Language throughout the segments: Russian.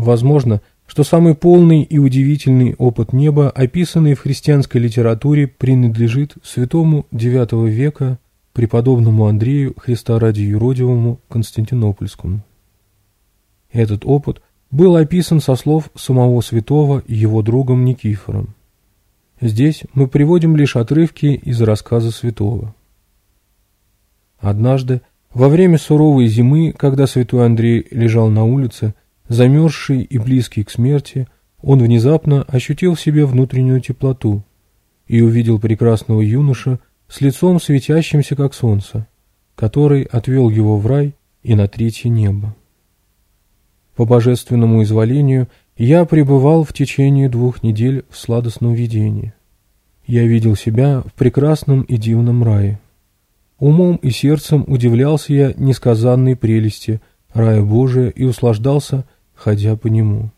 Возможно, что самый полный и удивительный опыт неба, описанный в христианской литературе, принадлежит святому IX века преподобному Андрею Христа ради Юродивому Константинопольскому. Этот опыт был описан со слов самого святого и его другом Никифором. Здесь мы приводим лишь отрывки из рассказа святого. Однажды, во время суровой зимы, когда святой Андрей лежал на улице – замерзший и близкий к смерти, он внезапно ощутил в себе внутреннюю теплоту и увидел прекрасного юноша с лицом светящимся, как солнце, который отвел его в рай и на третье небо. По божественному изволению я пребывал в течение двух недель в сладостном видении. Я видел себя в прекрасном и дивном рае. Умом и сердцем удивлялся я несказанной прелести рая Божия и услаждался – ходя по нему.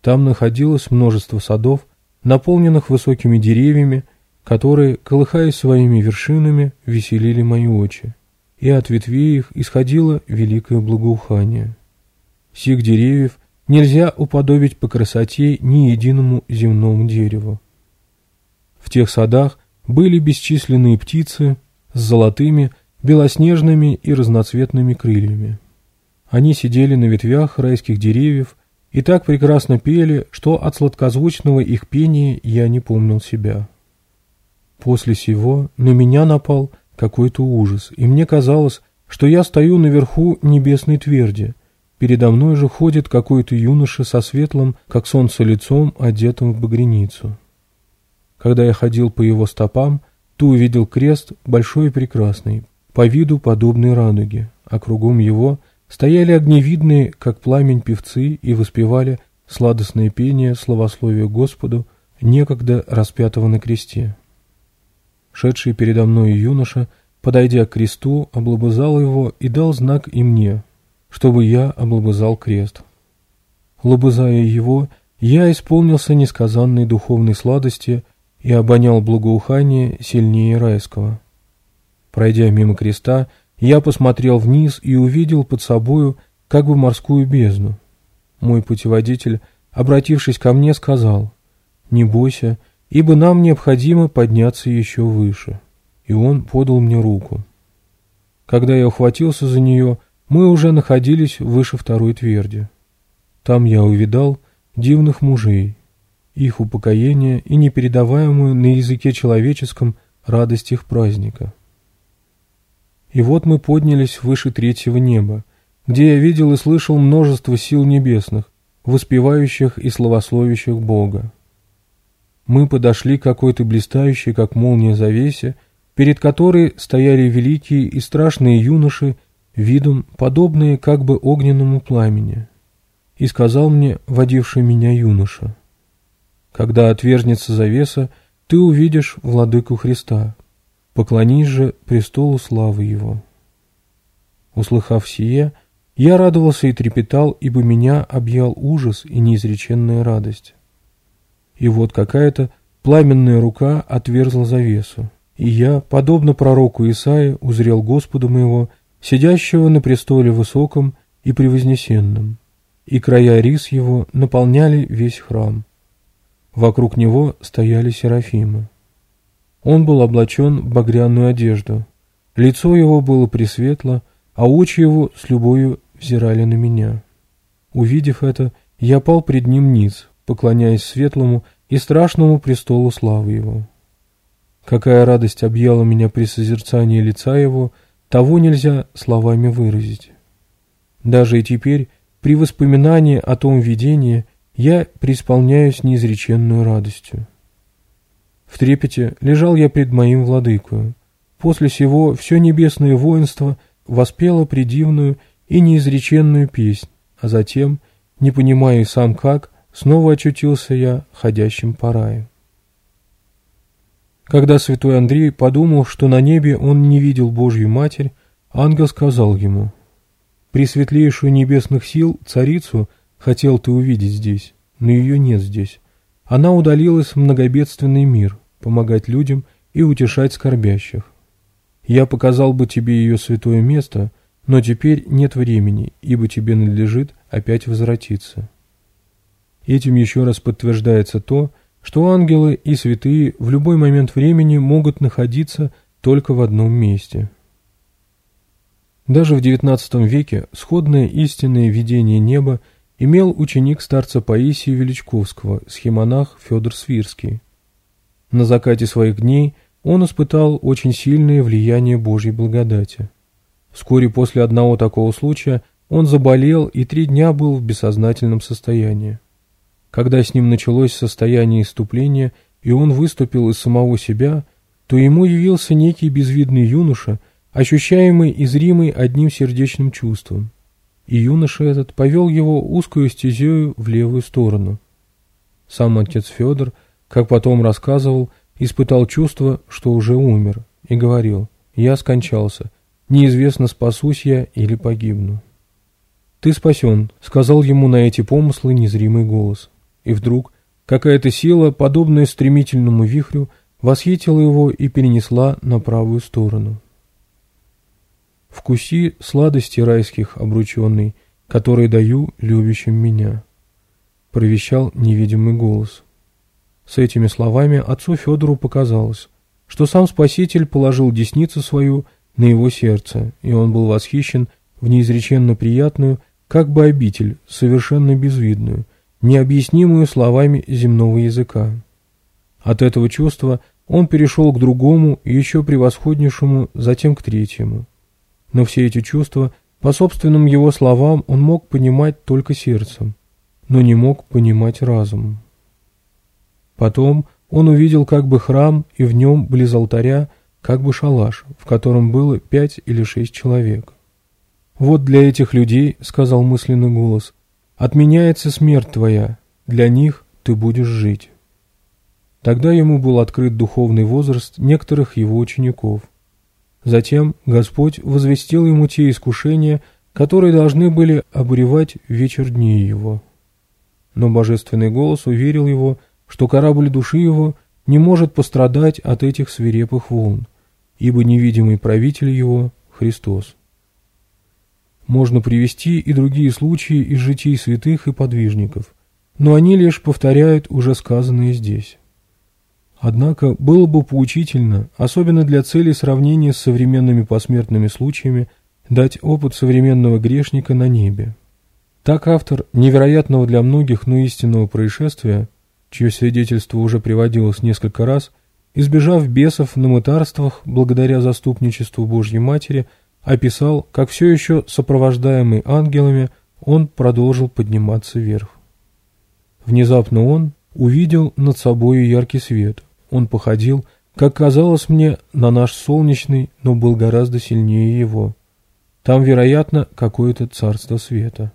Там находилось множество садов, наполненных высокими деревьями, которые, колыхаясь своими вершинами, веселили мои очи, и от ветвей их исходило великое благоухание. Сих деревьев нельзя уподобить по красоте ни единому земному дереву. В тех садах были бесчисленные птицы с золотыми, белоснежными и разноцветными крыльями. Они сидели на ветвях райских деревьев и так прекрасно пели, что от сладкозвучного их пения я не помнил себя. После сего на меня напал какой-то ужас, и мне казалось, что я стою наверху небесной тверди. Передо мной же ходит какой-то юноша со светлым, как солнце лицом, одетым в багряницу. Когда я ходил по его стопам, то увидел крест, большой и прекрасный, по виду подобный радуги, а кругом его Стояли огневидные, как пламень певцы, и воспевали сладостное пение словословия Господу, некогда распятого на кресте. Шедший передо мной юноша, подойдя к кресту, облобызал его и дал знак и мне, чтобы я облобызал крест. Лобызая его, я исполнился несказанной духовной сладости и обонял благоухание сильнее райского. Пройдя мимо креста, я посмотрел вниз и увидел под собою как бы морскую бездну. Мой путеводитель, обратившись ко мне, сказал, «Не бойся, ибо нам необходимо подняться еще выше». И он подал мне руку. Когда я ухватился за нее, мы уже находились выше второй тверди. Там я увидал дивных мужей, их упокоение и непередаваемую на языке человеческом радость их праздника. И вот мы поднялись выше третьего неба, где я видел и слышал множество сил небесных, воспевающих и словословящих Бога. Мы подошли к какой-то блистающей, как молния, завесе, перед которой стояли великие и страшные юноши, видом подобные как бы огненному пламени. И сказал мне водивший меня юноша, «Когда отвержнется завеса, ты увидишь владыку Христа, поклонись же престолу славы его». Услыхав сие, я радовался и трепетал, ибо меня объял ужас и неизреченная радость. И вот какая-то пламенная рука отверзла завесу, и я, подобно пророку Исаии, узрел Господа моего, сидящего на престоле высоком и превознесенном, и края рис его наполняли весь храм. Вокруг него стояли серафимы. Он был облачен в багряную одежду. Лицо его было пресветло, а очи его с любовью взирали на меня. Увидев это, я пал пред ним низ, поклоняясь светлому и страшному престолу славы его. Какая радость объяла меня при созерцании лица его, того нельзя словами выразить. Даже и теперь, при воспоминании о том видении, я преисполняюсь неизреченную радостью. В трепете лежал я пред моим владыкою. После сего все небесное воинство воспело придивную и неизреченную песнь, а затем, не понимая и сам как, снова очутился я ходящим по раю. Когда святой Андрей подумал, что на небе он не видел Божью Матерь, ангел сказал ему, «Пресветлейшую небесных сил, царицу, хотел ты увидеть здесь, но ее нет здесь. Она удалилась в многобедственный мир, помогать людям и утешать скорбящих. Я показал бы тебе ее святое место, но теперь нет времени, ибо тебе надлежит опять возвратиться. Этим еще раз подтверждается то, что ангелы и святые в любой момент времени могут находиться только в одном месте. Даже в XIX веке сходное истинное видение неба – имел ученик старца Паисия Величковского, схемонах Федор Свирский. На закате своих дней он испытал очень сильное влияние Божьей благодати. Вскоре после одного такого случая он заболел и три дня был в бессознательном состоянии. Когда с ним началось состояние иступления, и он выступил из самого себя, то ему явился некий безвидный юноша, ощущаемый и зримый одним сердечным чувством – и юноша этот повел его узкую стезею в левую сторону. Сам отец Федор, как потом рассказывал, испытал чувство, что уже умер, и говорил «Я скончался, неизвестно, спасусь я или погибну». «Ты спасен», — сказал ему на эти помыслы незримый голос. И вдруг какая-то сила, подобная стремительному вихрю, восхитила его и перенесла на правую сторону вкуси сладости райских обрученный, которые даю любящим меня», — провещал невидимый голос. С этими словами отцу Федору показалось, что сам Спаситель положил десницу свою на его сердце, и он был восхищен в неизреченно приятную, как бы обитель, совершенно безвидную, необъяснимую словами земного языка. От этого чувства он перешел к другому, еще превосходнейшему, затем к третьему но все эти чувства, по собственным его словам, он мог понимать только сердцем, но не мог понимать разумом. Потом он увидел как бы храм и в нем близ алтаря как бы шалаш, в котором было пять или шесть человек. «Вот для этих людей, — сказал мысленный голос, — отменяется смерть твоя, для них ты будешь жить». Тогда ему был открыт духовный возраст некоторых его учеников – Затем Господь возвестил ему те искушения, которые должны были обуревать вечер дней его. Но божественный голос уверил его, что корабль души его не может пострадать от этих свирепых волн, ибо невидимый правитель его – Христос. Можно привести и другие случаи из житий святых и подвижников, но они лишь повторяют уже сказанное здесь. Однако было бы поучительно, особенно для цели сравнения с современными посмертными случаями, дать опыт современного грешника на небе. Так автор невероятного для многих, но истинного происшествия, чье свидетельство уже приводилось несколько раз, избежав бесов на мытарствах благодаря заступничеству Божьей Матери, описал, как все еще сопровождаемый ангелами, он продолжил подниматься вверх. Внезапно он увидел над собою яркий свет, он походил, как казалось мне, на наш солнечный, но был гораздо сильнее его. Там, вероятно, какое-то царство света.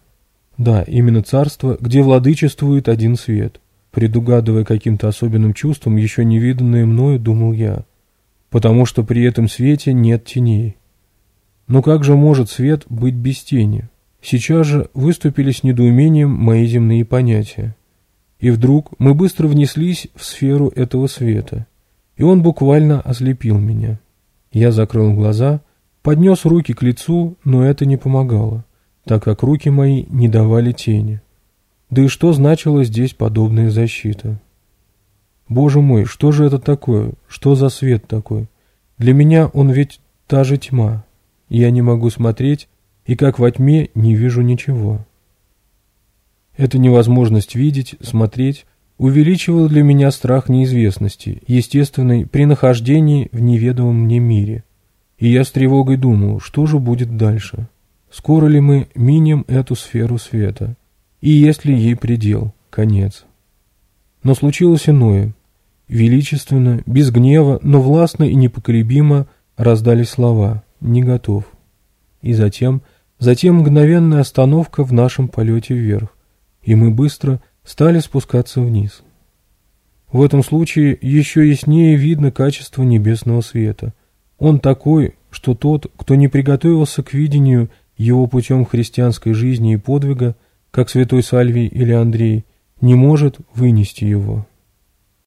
Да, именно царство, где владычествует один свет. Предугадывая каким-то особенным чувством, еще не виданное мною, думал я. Потому что при этом свете нет теней. Но как же может свет быть без тени? Сейчас же выступили с недоумением мои земные понятия. И вдруг мы быстро внеслись в сферу этого света, и он буквально ослепил меня. Я закрыл глаза, поднес руки к лицу, но это не помогало, так как руки мои не давали тени. Да и что значила здесь подобная защита? Боже мой, что же это такое? Что за свет такой? Для меня он ведь та же тьма. Я не могу смотреть, и как во тьме не вижу ничего. Эта невозможность видеть, смотреть, увеличивала для меня страх неизвестности, естественной при нахождении в неведомом мне мире. И я с тревогой думал, что же будет дальше? Скоро ли мы минем эту сферу света? И есть ли ей предел, конец? Но случилось иное. Величественно, без гнева, но властно и непоколебимо раздались слова «не готов». И затем, затем мгновенная остановка в нашем полете вверх и мы быстро стали спускаться вниз. В этом случае еще яснее видно качество небесного света. Он такой, что тот, кто не приготовился к видению его путем христианской жизни и подвига, как святой Сальвий или Андрей, не может вынести его.